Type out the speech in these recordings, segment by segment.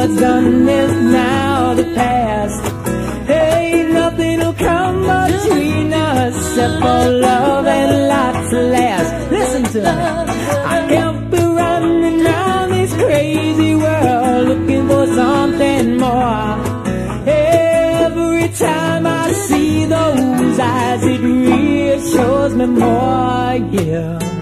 what's done is now the past. Ain't nothing will come between us except for love and lots of laughs. Listen to me. I can't be running around this crazy world looking for something more. Every time I see those eyes, it reassures me more, yeah.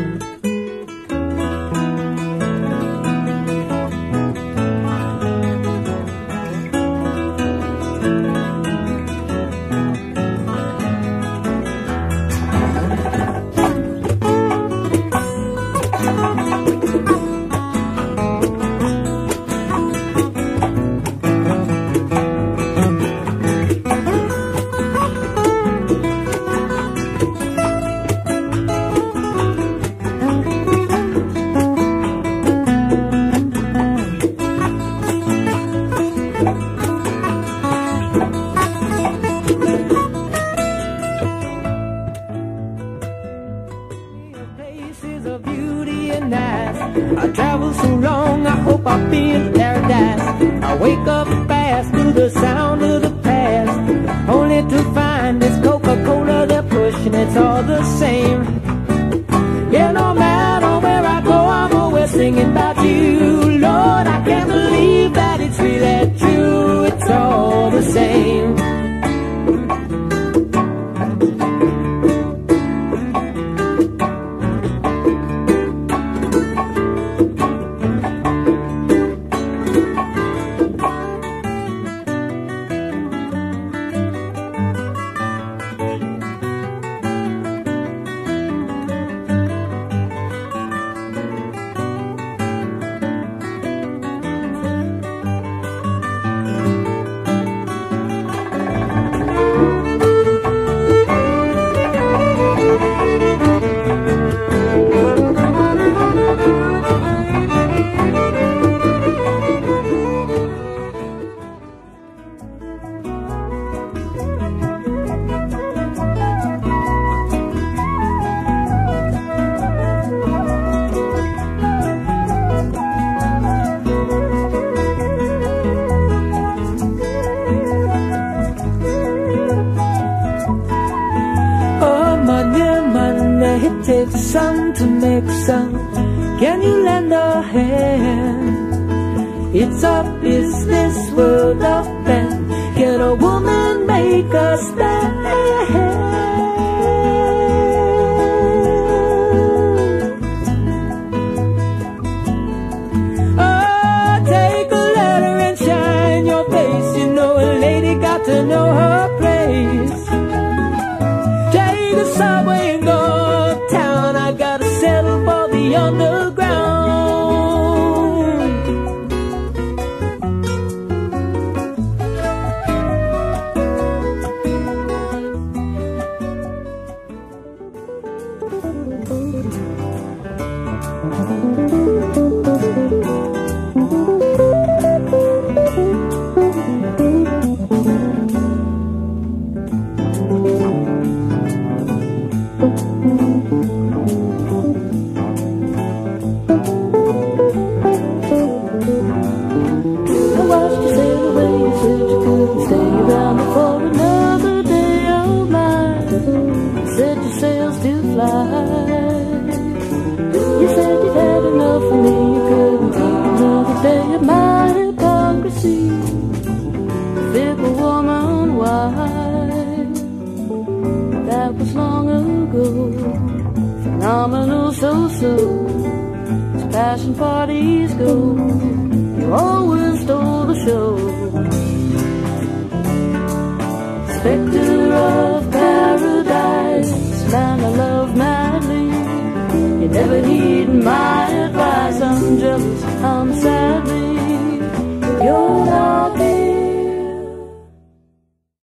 Places of beauty nice. I travel so long, I hope be in paradise. I wake up fast to the sound of the past, only to find it's Coca-Cola they're pushing. It's all the same. Yeah, no matter where I go, I'm always singing about you, Lord. I can't believe that it's really true. It's all the same. Some to make some. Can you lend a hand? It's a business world of men. Can a woman make a stand? For the underground. That was long ago. Phenomenal so-so. As passion parties go. You always stole the show. Spectre of paradise, man I love madly. You never heed my advice. I'm jealous, I'm sadly. You're not